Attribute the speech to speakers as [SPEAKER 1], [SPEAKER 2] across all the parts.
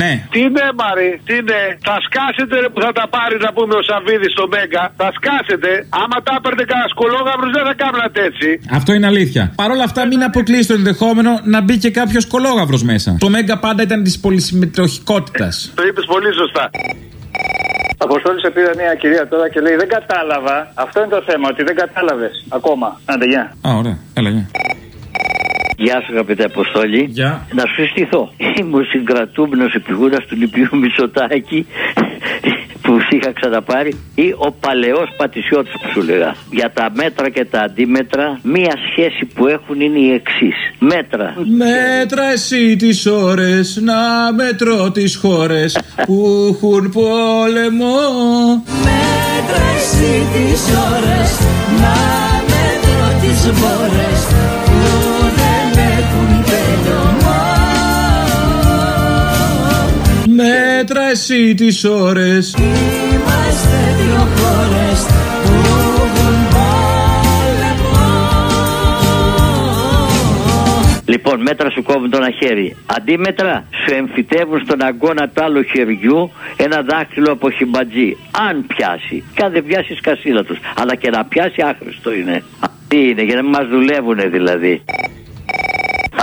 [SPEAKER 1] Ναι.
[SPEAKER 2] Τι ναι, Μαρή, τι ναι. Θα σκάσετε ρε, που θα τα πάρεις να πούμε ο Σαββίδης στο Μέγκα. Θα σκάσετε. Άμα τα έπαιρνε κανένα σκολόγαυρος δεν θα κάνατε έτσι.
[SPEAKER 1] Αυτό είναι αλήθεια. Παρ' όλα αυτά, μην αποκλείσει το ενδεχόμενο να μπει και κάποιος κολόγαυρο μέσα. Το Μέγκα πάντα ήταν της πολυσυμμετοχικότητα.
[SPEAKER 2] Το είπες πολύ σωστά.
[SPEAKER 3] Αποστόλη σε πήρε μια κυρία τώρα και λέει: Δεν κατάλαβα. Αυτό είναι το θέμα, ότι δεν κατάλαβες ακόμα. Άντε, γεια.
[SPEAKER 1] Α, ωραία. Έλα, γεια.
[SPEAKER 4] Γεια σου αγαπητέ Αποστόλη.
[SPEAKER 1] Γεια.
[SPEAKER 4] Να σου συστηθώ. Είμαι ο συγκρατούμενος επιγούδα του Λυπιού Μητσοτάκη που σ' είχα ξαναπάρει ή ο παλαιός πατησιώτης που σου λέγα. Για τα μέτρα και τα αντίμετρα, μία σχέση που έχουν είναι η εξής. Μέτρα.
[SPEAKER 1] Μέτρα εσύ τις ώρες να μετρώ τις χώρες που έχουν πόλεμο
[SPEAKER 5] Μέτρα εσύ τις ώρες Να μέτρω τις μπόρες Που
[SPEAKER 1] Μέτρα εσύ τις ώρες
[SPEAKER 5] Είμαστε δύο χώρες Που έχουν πόλεμο
[SPEAKER 4] Λοιπόν, μέτρα σου κόβουν το ένα χέρι. Αντίμετρα σου εμφυτεύουν στον αγκώνα του άλλου χεριού ένα δάχτυλο από χιμπατζή. Αν πιάσει. Και αν δεν πιάσει, σκασίλα τους. Αλλά και να πιάσει, άχρηστο είναι. Τι είναι, για να μην μας δουλεύουν δηλαδή.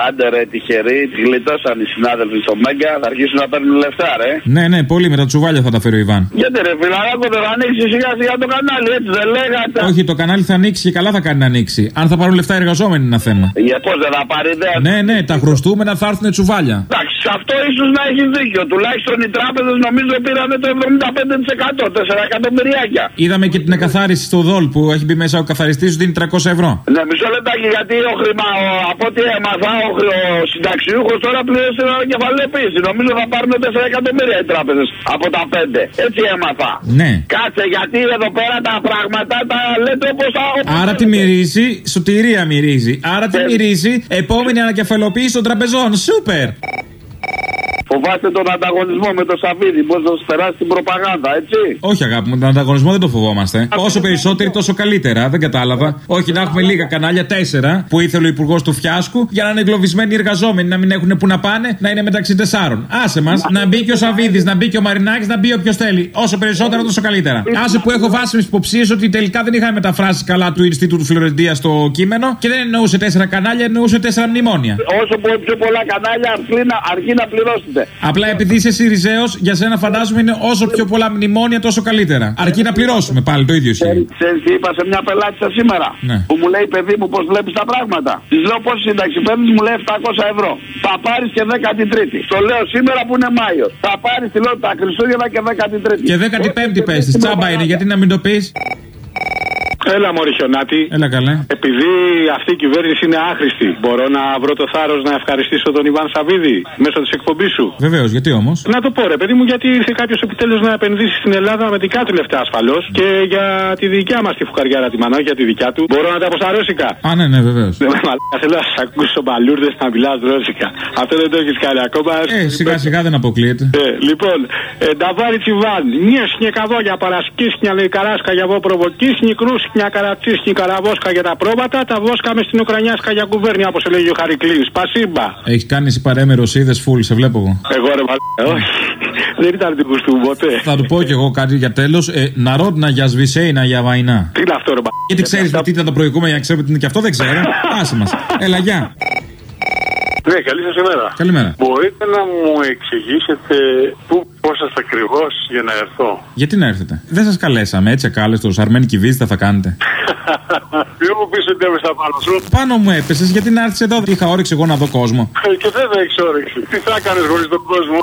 [SPEAKER 2] Άντε ρε τυχεροί, τη γλιτώσαν οι συνάδελφοι στο Μέγκα, θα αρχίσουν να παίρνουν λεφτά, ρε.
[SPEAKER 1] Ναι, ναι, πολύ με τα τσουβάλια θα τα φέρει ο Ιβάν.
[SPEAKER 2] Γιατί ρε φιλαράκο δεν θα ανοίξει σιγά σιγά το κανάλι, έτσι δεν λέγατε.
[SPEAKER 1] Όχι, το κανάλι θα ανοίξει και καλά θα κάνει να ανοίξει. Αν θα πάρουν λεφτά οι εργαζόμενοι είναι ένα θέμα.
[SPEAKER 2] Για πώς δεν θα πάρει ιδέα.
[SPEAKER 1] Ναι, ναι, τα χρωστούμενα θα έρθουν τσουβάλια.
[SPEAKER 2] Εντάξει, σε αυτό ίσως να έχεις δίκιο. Τουλάχιστον οι τράπεζες νομίζω πήραν το 75%, 4 εκατομμυριάκια.
[SPEAKER 1] Είδαμε και την εκαθάριση στο δόλ που έχει μπει μέσα ο καθαριστής σου δίνει 300 ευρώ.
[SPEAKER 2] Ναι, μισό λεπτάκι γιατί ο χρήμα, ο, από ό,τι έμαθα, ο, ο συνταξιούχος τώρα πλήρωσε την ανακεφαλαιοποίηση. Νομίζω θα πάρουν 4 εκατομμύρια οι τράπεζες από τα 5. Έτσι έμαθα.
[SPEAKER 1] Ναι.
[SPEAKER 2] Κάτσε γιατί εδώ πέρα τα πράγματα τα λέτε όπως τα.
[SPEAKER 1] Άρα τι μυρίζει, σωτηρία μυρίζει. Άρα τι μυρίζει, επόμενη ανακεφαλοποίηση των τραπεζών. Σούπερ!
[SPEAKER 2] Φοβάστε τον ανταγωνισμό με το Σαββίδι, πώ θα σου περάσει την προπαγάνδα, έτσι.
[SPEAKER 1] Όχι, αγάπη μου, τον ανταγωνισμό δεν το φοβόμαστε. Όσο περισσότεροι, τόσο καλύτερα. Δεν κατάλαβα. Όχι, να έχουμε λίγα κανάλια, τέσσερα, που ήθελε ο υπουργός του Φιάσκου, για να είναι εγκλωβισμένοι οι εργαζόμενοι, να μην έχουν που να πάνε, να είναι μεταξύ τεσσάρων. Άσε μας, να μπει και ο Σαββίδης, να μπει και ο Μαρινάκης, να μπει όποιος θέλει. Όσο περισσότερο, τόσο καλύτερα. Άσε που έχω βάσιμε υποψίες ότι τελικά δεν είχαμε μεταφράσει καλά του Ινστιτούτου Φλωρεντίας στο κείμενο και δεν εννοούσε τέσσερα κανάλια, εννοούσε τέσσερα μνημόνια.
[SPEAKER 2] Όσο πιο πιο πολλά κανάλια αρθεί να, αρκεί να πληρώσετε.
[SPEAKER 1] Απλά επειδή είσαι Σιριζέος, για σένα φαντάζομαι είναι όσο πιο πολλά μνημόνια τόσο καλύτερα. Αρκεί να πληρώσουμε πάλι το ίδιο ισχύει.
[SPEAKER 2] Ξέρει τι είπα σε μια πελάτησα σήμερα.
[SPEAKER 1] Ναι.
[SPEAKER 2] Που μου λέει, παιδί μου, πώς βλέπεις τα πράγματα; Της λέω πόση σύνταξη παίρνεις, μου λέει 700 ευρώ. Θα πάρεις και 13η. Το λέω σήμερα που είναι Μάιος. Θα πάρεις τη λέω τα Χριστούγεννα και 13η.
[SPEAKER 1] Και 15η πες της. Τσάμπα είναι, γιατί να μην το πεις;
[SPEAKER 6] Έλα, Μωρή Χιονάτη.
[SPEAKER 1] Έλα καλέ.
[SPEAKER 6] Επειδή αυτή η κυβέρνηση είναι άχρηστη, μπορώ να βρω το θάρρος να ευχαριστήσω τον Ιβάν Σαββίδη μέσω της εκπομπής σου.
[SPEAKER 1] Βεβαίως, γιατί όμως;
[SPEAKER 6] Να το πω, ρε παιδί μου, γιατί ήρθε κάποιος επιτέλους να επενδύσει στην Ελλάδα με δικά του λεφτά ασφαλώς και για τη δικιά μας τη φουκαριάρα τη μανώ, για τη δικιά του. Μπορώ να τα πω στα ρώσικα.
[SPEAKER 1] Α, ναι, ναι, βεβαίως.
[SPEAKER 6] Ναι, μαλάκα, θέλω να σε ακούσω μπαλούρδες να μιλάς ρώσικα. Αυτό δεν το έχεις κάνει ακόμα.
[SPEAKER 1] Ε, σιγά σιγά δεν αποκλείεται.
[SPEAKER 6] Ε, λοιπόν, ε, Νταβάρι Τσιβάν, μια σνεκαδόγια παρασκίσνια λεκαράσκα για βό προβοκίσνη, κρούσνια καρατσίσνη καραβόσκα για τα πρόβατα, τα βόσκα με στην Ουκρανιάσκα για κουβέρνια όπως έλεγε ο Χαρικλής. Σπασίμπα.
[SPEAKER 1] Έχεις κάνει εσύ παρέμερο είδες φουλ, σε βλέπω εγώ.
[SPEAKER 6] Εγώ ρε μαλάκα, όχι. Δεν ήταν την κουστού ποτέ.
[SPEAKER 1] Θα του πω κι εγώ κάτι για τέλος. Ε, Ναρόντνα για σβησέινα για βαϊνά.
[SPEAKER 6] Τι είναι αυτό ρε μαλάκα.
[SPEAKER 1] Γιατί ξέρεις τι ήταν το προηγούμενο για να ξέρουμε τι είναι και αυτό δεν ξέρω. Άσε μας. Έλα, γεια.
[SPEAKER 7] Ναι, καλή σας ημέρα.
[SPEAKER 1] Καλημέρα.
[SPEAKER 7] Μπορείτε να μου εξηγήσετε πού πόσαστε ακριβώς για να έρθω;
[SPEAKER 1] Γιατί να έρθετε; Δεν σας καλέσαμε έτσι ακάλεστος. Αρμένικη βίζα θα κάνετε.
[SPEAKER 7] Μην μου πεις ότι έπεσα πάνω σου.
[SPEAKER 1] Πάνω μου έπεσες γιατί να έρθεις εδώ. Είχα όρεξη εγώ να δω κόσμο.
[SPEAKER 7] Ε, Και δεν θα έχεις όρεξη. Τι θα κάνεις χωρίς τον κόσμο;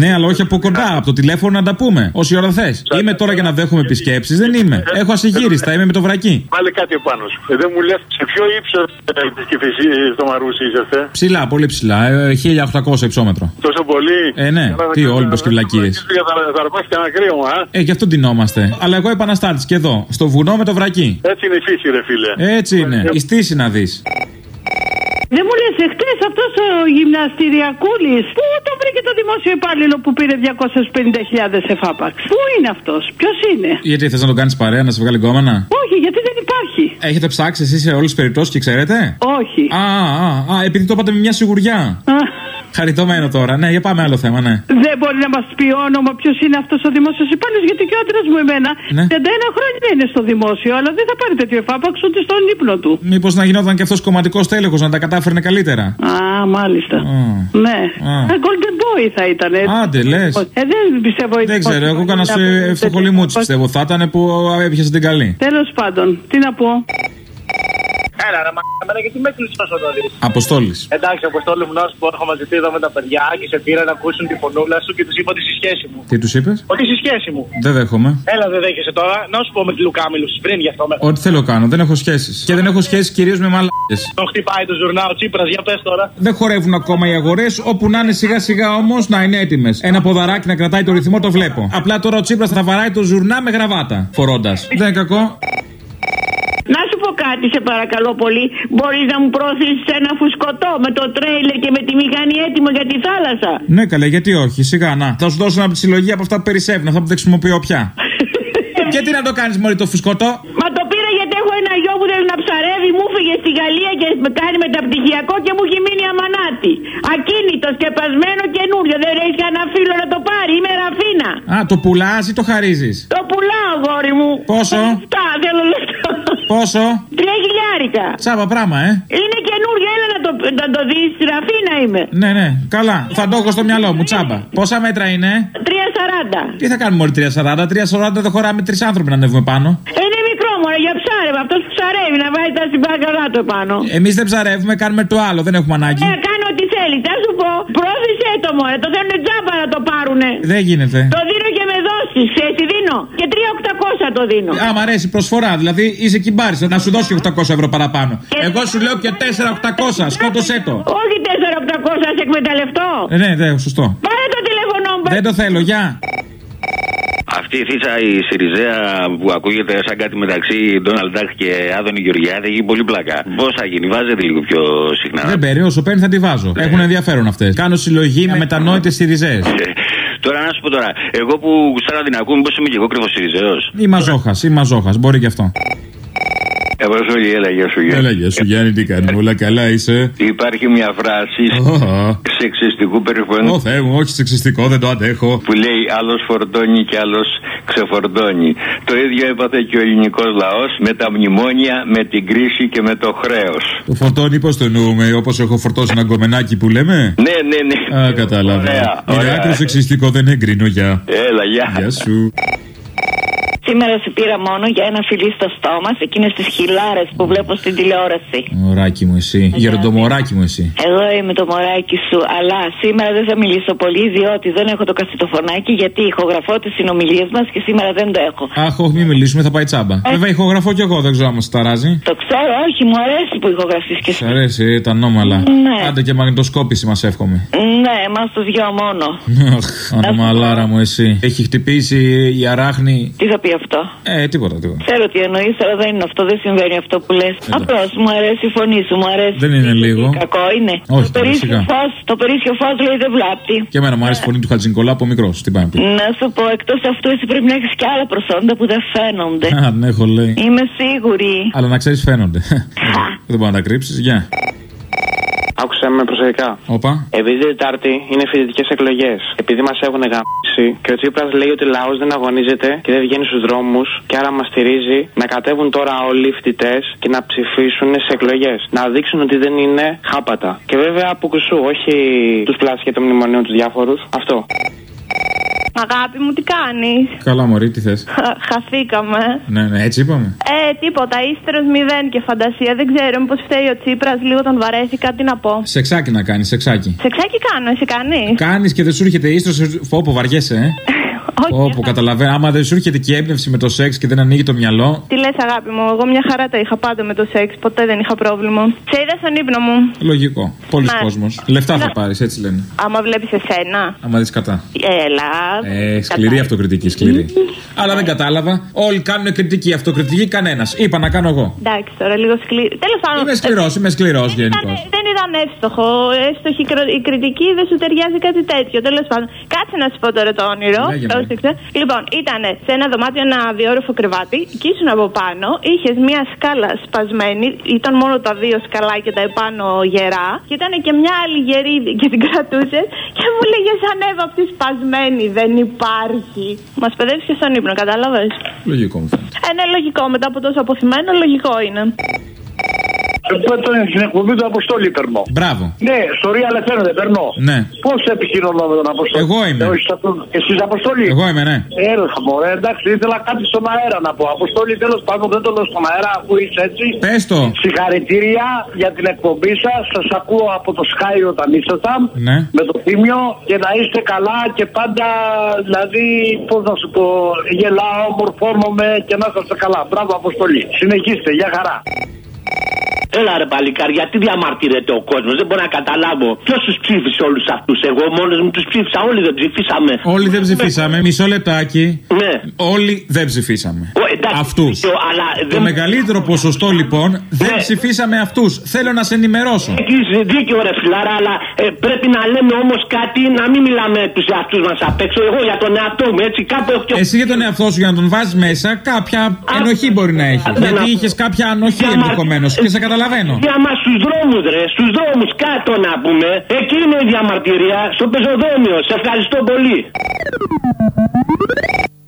[SPEAKER 1] Ναι, αλλά όχι από κοντά. Από το τηλέφωνο να τα πούμε. Όση ώρα θες. Είμαι τώρα για να δέχομαι επισκέψει. Δεν είμαι. Έχω ασυγύριστα. Είμαι με το βρακί.
[SPEAKER 7] Βάλε κάτι επάνω σου. Ε, δεν μου λες σε ποιο ύψος επισκεφτεί στο Μαρούσι είσαστε.
[SPEAKER 1] Ψηλά, πολύ ψηλά. Ε, 1800 υψόμετρο.
[SPEAKER 7] Τόσο πολύ;
[SPEAKER 1] Ε, ναι.
[SPEAKER 7] Καλά,
[SPEAKER 1] Τι
[SPEAKER 7] καλά,
[SPEAKER 1] όλμπε και βλακίε.
[SPEAKER 7] Για θα, θα αρπάσει και ένα κρύωμα, α.
[SPEAKER 1] Ε, γι' αυτό ντυνόμαστε. Αλλά εγώ επαναστάτης και εδώ. Στο βουνό με το βρακί.
[SPEAKER 7] Έτσι είναι η φύση, ρε φίλε.
[SPEAKER 1] Έτσι είναι. Η στήση να δεις.
[SPEAKER 8] Δεν μου λες, εχθές αυτός ο γυμναστηριακούλης, πού τον βρήκε το δημόσιο υπάλληλο που πήρε 250.000 εφάπαξ; Πού είναι αυτός, ποιος είναι;
[SPEAKER 1] Γιατί θες να τον κάνεις παρέα, να σε βγάλει γκόμενα.
[SPEAKER 8] Όχι, γιατί δεν υπάρχει.
[SPEAKER 1] Έχετε ψάξει εσείς σε όλες τις περιπτώσεις και ξέρετε;
[SPEAKER 8] Όχι.
[SPEAKER 1] Α, α, α, επειδή το είπατε με μια σιγουριά.
[SPEAKER 8] Α,
[SPEAKER 1] Χαριτωμένο τώρα. Ναι, για πάμε άλλο θέμα, ναι.
[SPEAKER 8] Δεν μπορεί να μας πει όνομα ποιος είναι αυτός ο δημόσιος υπάλληλος, γιατί και ο άντρας μου εμένα
[SPEAKER 1] Ναι.
[SPEAKER 8] 31 χρόνια είναι στο δημόσιο, αλλά δεν θα πάρει τέτοιο εφάπαξ ούτε στον ύπνο του.
[SPEAKER 1] Μήπως να γινόταν και αυτός κομματικός τέλεχος να τα κατάφερνε καλύτερα.
[SPEAKER 8] Α, μάλιστα.
[SPEAKER 1] Α.
[SPEAKER 8] Ναι.
[SPEAKER 1] Α.
[SPEAKER 8] Α, Golden Boy θα ήταν.
[SPEAKER 1] Άντε, λες.
[SPEAKER 8] Ε, δεν πιστεύω.
[SPEAKER 1] Δεν ξέρω, εγώ κάνα φτωχολιμούτσι πιστεύω. Θα ήταν που έπιασε την καλή.
[SPEAKER 8] Τέλος πάντων, τι να πω.
[SPEAKER 9] Έλα, ρε μαλάκα, γιατί με κλείσει τόσο νωρί.
[SPEAKER 1] Αποστόλης.
[SPEAKER 9] Εντάξει, αποστόλη μου να σου πω, έχω μαζευτεί εδώ με τα παιδιά και σε πήρα να ακούσουν τη φωνούλα σου και τους είπα ότι είσαι σχέση μου.
[SPEAKER 1] Τι τους είπες,
[SPEAKER 9] Ότι είσαι σχέση μου.
[SPEAKER 1] Δεν δέχομαι.
[SPEAKER 9] Έλα, δεν δέχεσαι τώρα. Να σου πω με τη Λουκάμιλου πριν γι' αυτό. Με...
[SPEAKER 1] Ό,τι θέλω κάνω. Δεν έχω σχέσεις. Και δεν έχω σχέσεις κυρίως με μαλάκες.
[SPEAKER 9] Τον χτυπάει το ζουρνά ο Τσίπρας, για πες τώρα.
[SPEAKER 1] Δεν χορεύουν ακόμα οι αγορές. Όπου να είναι σιγά σιγά όμως να είναι έτοιμες. Ένα ποδαράκι να κρατάει το ρυθμό το βλέπω. Απλά τώρα ο Τσίπρας θα βαράει το ζουρνά με γραβάτα. Φορώντας. Δεν είναι κακό.
[SPEAKER 8] Να σου πω κάτι, σε παρακαλώ πολύ. Μπορείς να μου προωθήσει ένα φουσκωτό με το τρέιλερ και με τη μηχανή έτοιμο για τη θάλασσα;
[SPEAKER 1] Ναι, καλέ, γιατί όχι, σιγά να. Θα σου δώσω μια συλλογή από αυτά που περισσεύουν, αυτά που δεν χρησιμοποιώ πια. και τι να το κάνεις, Μωρή, το φουσκωτό;
[SPEAKER 8] Μα το πήρα γιατί έχω ένα γιο που θέλει να ψαρεύει. Μου φύγε στη Γαλλία και με κάνει μεταπτυχιακό και μου έχει μείνει αμανάτη. Ακίνητος, σκεπασμένο καινούριο. Δεν έχει κανένα φίλο να το πάρει. Είμαι ραφίνα.
[SPEAKER 1] Α, το πουλάς ή το χαρίζεις;
[SPEAKER 8] Το πουλάω, γόρι μου.
[SPEAKER 1] Πόσο;
[SPEAKER 8] Αυτά, θέλω λεφτά.
[SPEAKER 1] Πόσο;
[SPEAKER 8] Τρία χιλιάρικα.
[SPEAKER 1] Τσάπα πράγμα, ε.
[SPEAKER 8] Είναι καινούριο, έλα να το, να το δεις. Ραφίνα είμαι.
[SPEAKER 1] Ναι, ναι, καλά. Θα το έχω στο μυαλό μου, τσάμπα. Πόσα μέτρα είναι;
[SPEAKER 8] 3,40.
[SPEAKER 1] Τι θα κάνουμε όλοι 340. 340 δεν χωράμε τρεις άνθρωποι να ανέβουμε πάνω.
[SPEAKER 8] Είναι μικρό μόνο για ψάρευμα. Αυτός που ψαρεύει να βάζει τα συμπάγκαλά του επάνω.
[SPEAKER 1] Εμείς δεν ψαρεύουμε, κάνουμε το άλλο, δεν έχουμε ανάγκη.
[SPEAKER 8] Ε, κάνω ό,τι θέλεις. Θα σου πω, πρόθεσέ το μόνο. Το θέλουν τζάμπα να το πάρουνε.
[SPEAKER 1] Δεν γίνεται.
[SPEAKER 8] Το δίνω και με δόσεις. Ξέρει τι δίνω. Και 3.800 το δίνω.
[SPEAKER 1] Άμα αρέσει προσφορά, δηλαδή είσαι κυμπάρι, να σου δώσει 800 ευρώ παραπάνω. Εγώ σου λέω και 4.800, σκότωσέ το.
[SPEAKER 8] Όχι 4.800, να σε εκμεταλλευτώ.
[SPEAKER 1] Ε, ναι, ναι, σωστό.
[SPEAKER 8] Πάρε το τηλέφωνο μου.
[SPEAKER 1] Δεν το θέλω, γεια.
[SPEAKER 10] Αυτή η θύσα η Σιριζέα που ακούγεται σαν κάτι μεταξύ Ντόναλντ Ντάκ και Άδωνη Γεωργιάδη έχει πολύ πλάκα. Πώς θα γίνει, βάζετε λίγο πιο συχνά;
[SPEAKER 1] Δεν παίρνει, όσο παίρνει θα τη βάζω. Έχουν ενδιαφέρον αυτές. Κάνω συλλογή με μετανόητες Σιριζέες.
[SPEAKER 10] Τώρα να σου πω τώρα, εγώ που γουστάρα την ακούω, μήπως είμαι και εγώ κρυφό Σιριζέο.
[SPEAKER 1] Ή μαζόχα, ή μαζόχα, μπορεί και αυτό.
[SPEAKER 10] Ευρωζόλη, έλα, γεια σου, Γιάννη.
[SPEAKER 1] Έλα, γεια σου Γιάννη, τι κάνει, όλα καλά είσαι.
[SPEAKER 10] Υπάρχει μια φράση
[SPEAKER 1] Ω,
[SPEAKER 10] σεξιστικού περιφώνου
[SPEAKER 1] Ω Θεέ μου, όχι σεξιστικό, δεν το αντέχω.
[SPEAKER 10] που λέει άλλος φορτώνει και άλλος ξεφορτώνει. Το ίδιο έπαθε και ο ελληνικός λαός με τα μνημόνια, με την κρίση και με το χρέος.
[SPEAKER 1] Το φορτώνει, πώς το εννοούμε, όπως έχω φορτώσει ένα γκομενάκι που λέμε;
[SPEAKER 10] Ναι, ναι, ναι.
[SPEAKER 1] Α, κατάλαβα.
[SPEAKER 10] Ωραία,
[SPEAKER 1] Είναι
[SPEAKER 10] ωραία.
[SPEAKER 1] άκρο σεξιστικό, δεν εγκρίνω, γεια.
[SPEAKER 10] Έλα, γεια.
[SPEAKER 1] Γεια σου.
[SPEAKER 11] Σήμερα σε πήρα μόνο για ένα φιλί στο στόμα σε εκείνες τις χιλάρες που βλέπω στην τηλεόραση.
[SPEAKER 1] Μωράκι μου εσύ. Γεροντομοράκι μου εσύ.
[SPEAKER 11] Εγώ είμαι το μωράκι σου, αλλά σήμερα δεν θα μιλήσω πολύ διότι δεν έχω το κασετοφωνάκι γιατί ηχογραφώ τις συνομιλίες μας και σήμερα δεν το έχω.
[SPEAKER 1] Αχ, όχι, μην μιλήσουμε, θα πάει τσάμπα. Βέβαια, ηχογραφώ κι εγώ, δεν ξέρω αν σα ταράζει.
[SPEAKER 11] Το ξέρω, όχι, μου αρέσει που ηχογραφείς και εσύ.
[SPEAKER 1] Σ' αρέσει ε, τα νόμαλα.
[SPEAKER 11] Ναι.
[SPEAKER 1] Άντε και μαγνητοσκόπηση μας εύχομαι.
[SPEAKER 11] Ναι, εμάς τους δυο μόνο.
[SPEAKER 1] Αχ, ανομαλάρα μου εσύ. Έχει χτυπήσει η αράχνη.
[SPEAKER 11] Τι θα πει αυτό.
[SPEAKER 1] Ε, τίποτα, τίποτα.
[SPEAKER 11] Ξέρω τι εννοείς, αλλά δεν είναι αυτό, δεν συμβαίνει αυτό που λες. Απλώς μου αρέσει η φωνή σου, μου αρέσει.
[SPEAKER 1] Δεν είναι λίγο.
[SPEAKER 11] Κακό είναι.
[SPEAKER 1] Όχι,
[SPEAKER 11] το
[SPEAKER 1] τώρα,
[SPEAKER 11] περίσσιο
[SPEAKER 1] σιγά.
[SPEAKER 11] φως, το περίσσιο φως λέει δεν βλάπτει.
[SPEAKER 1] Και εμένα μου άρεσε η φωνή του Χατζηνικολά από μικρός. Τι πάει να πει.
[SPEAKER 11] Να σου πω, εκτός αυτού, εσύ πρέπει να έχεις και άλλα προσόντα που δεν φαίνονται.
[SPEAKER 1] Α, ναι, έχω λέει.
[SPEAKER 11] Είμαι σίγουρη.
[SPEAKER 1] Αλλά να ξέρεις, φαίνονται. Δεν μπορεί να τα κρύψεις. Γεια.
[SPEAKER 12] Άκουσα με προσεκτικά.
[SPEAKER 1] Όπα.
[SPEAKER 12] Επειδή την Τετάρτη είναι φοιτητικές εκλογές, επειδή μας έχουν γαμίσει και ο Τσίπρας λέει ότι ο λαός δεν αγωνίζεται και δεν βγαίνει στους δρόμους και άρα μας στηρίζει, να κατέβουν τώρα όλοι οι φοιτητές και να ψηφίσουν σε εκλογές. Να δείξουν ότι δεν είναι χάπατα. Και βέβαια από κουσού, όχι τους πλάσια και των μνημονίων τους διάφορους. Αυτό.
[SPEAKER 13] Αγάπη μου, τι κάνεις;
[SPEAKER 1] Καλά, Μωρή, τι θες;
[SPEAKER 13] Χαθήκαμε.
[SPEAKER 1] Ναι, ναι, έτσι είπαμε.
[SPEAKER 13] Ε, τίποτα. Ύστερος μηδέν και φαντασία. Δεν ξέρω, μήπως φταίει ο Τσίπρας. Λίγο τον βαρέσει, κάτι να πω.
[SPEAKER 1] Σεξάκι να κάνεις, σεξάκι.
[SPEAKER 13] Σεξάκι κάνω, εσύ κάνεις;
[SPEAKER 1] Κάνεις και δεν σου έρχεται ίστρο. Φόπο, βαριέσαι, ε. Όπου καταλαβαίνω, άμα δεν σου έρχεται και η έμπνευση με το σεξ και δεν ανοίγει το μυαλό.
[SPEAKER 13] Τι λες, αγάπη μου, εγώ μια χαρά τα είχα πάντα με το σεξ. Ποτέ δεν είχα πρόβλημα. Σε είδα στον ύπνο μου.
[SPEAKER 1] Λογικό. Πολλοί
[SPEAKER 13] Ναι.
[SPEAKER 1] κόσμος. Λεφτά θα
[SPEAKER 13] Ναι.
[SPEAKER 1] πάρεις, έτσι λένε.
[SPEAKER 13] Άμα βλέπεις εσένα.
[SPEAKER 1] Άμα δεις κατά.
[SPEAKER 13] Έλα.
[SPEAKER 1] Ε, σκληρή αυτοκριτική, σκληρή. Αλλά δεν κατάλαβα. Όλοι κάνουν κριτική, αυτοκριτική κανένας. Είπα να κάνω εγώ.
[SPEAKER 13] Εντάξει, τώρα λίγο σκληρή. Τέλος πάντων.
[SPEAKER 1] Είμαι σκληρός, είμαι σκληρός γενικώς.
[SPEAKER 13] Δεν ήταν εύστοχο. Εύστοχη κρι- η κριτική, δεν σου ταιριάζει κάτι τέτοιο. Τέλος πάντων, κάτσε να σου πω τώρα το όνειρο.
[SPEAKER 14] Λέγε με.
[SPEAKER 13] Πρόσεξε. Λοιπόν, ήταν σε ένα δωμάτιο ένα διόροφο κρεβάτι και ήσουν από πάνω, είχες μια σκάλα σπασμένη, ήταν μόνο τα δύο σκαλάκια τα επάνω γερά και ήταν και μια άλλη γερή και την κρατούσε και μου λέγε σαν Εύα αυτή σπασμένη, δεν υπάρχει. Μας παιδεύει στον ύπνο, κατάλαβες;
[SPEAKER 1] Λογικό μου φαίνεται.
[SPEAKER 13] Ε, ναι, λογικό. Μετά από τόσο αποθυμένο, λογικό είναι.
[SPEAKER 7] Πρώτον, στην εκπομπή του Αποστόλη περνώ.
[SPEAKER 1] Μπράβο.
[SPEAKER 7] Ναι, στο Real FM δεν περνώ.
[SPEAKER 1] Ναι.
[SPEAKER 7] Πώς επικοινωνώ με τον Αποστόλη;
[SPEAKER 1] Εγώ είμαι.
[SPEAKER 7] Ε, όχι, σε αυτόν. Εσύ είσαι Αποστόλη;
[SPEAKER 1] Εγώ είμαι, ναι.
[SPEAKER 7] Έλα, μωρέ, εντάξει, ήθελα κάτι στον αέρα να πω. Αποστόλη, τέλος πάντων δεν το λέω στον αέρα, αφού είσαι έτσι.
[SPEAKER 1] Πες το.
[SPEAKER 7] Συγχαρητήρια για την εκπομπή σας. Σας ακούω από το Sky όταν ήσασταν.
[SPEAKER 1] Ναι.
[SPEAKER 7] Με το θύμιο και να είστε καλά και πάντα, δηλαδή, πώς να σου πω, γελάω, μορφώνομαι και να είστε καλά. Μπράβο, Αποστολή. Συνεχίστε, για χαρά.
[SPEAKER 15] Έλα ρε παλικάρ, γιατί διαμαρτύρεται ο κόσμος; Δεν μπορώ να καταλάβω. Ποιος τους ψήφισε όλους αυτούς; Εγώ μόνος μου τους ψήφισα. Όλοι δεν ψηφίσαμε.
[SPEAKER 1] Όλοι δεν ψηφίσαμε. Μισό λεπτάκι.
[SPEAKER 15] Ναι.
[SPEAKER 1] Όλοι δεν ψηφίσαμε.
[SPEAKER 15] εντάξει,
[SPEAKER 1] Αυτούς.
[SPEAKER 15] το- αλλά
[SPEAKER 1] Το
[SPEAKER 15] δεν-
[SPEAKER 1] μεγαλύτερο ποσοστό λοιπόν δεν ψηφίσαμε αυτούς. Θέλω να σε ενημερώσω.
[SPEAKER 15] Έχεις δίκιο ρε φιλάρα, αλλά ε, πρέπει να λέμε όμως κάτι, να μην μιλάμε τους εαυτούς μας απ' έξω. Εγώ για τον εαυτό μου, έτσι κάπου έχω και.
[SPEAKER 1] Εσύ για τον εαυτό σου για να τον βάζεις μέσα, κάποια ενοχή μπορεί να έχει.
[SPEAKER 15] δεν
[SPEAKER 1] Γιατί
[SPEAKER 15] να-
[SPEAKER 1] είχες κάποια ανοχή ενδεχομένως και σε καταλαβαίνω.
[SPEAKER 15] Για μας στου δρόμους, ρε, στους δρόμους κάτω να πούμε. Εκεί είναι η διαμαρτυρία, στο πεζοδρόμιο. Σε ευχαριστώ πολύ.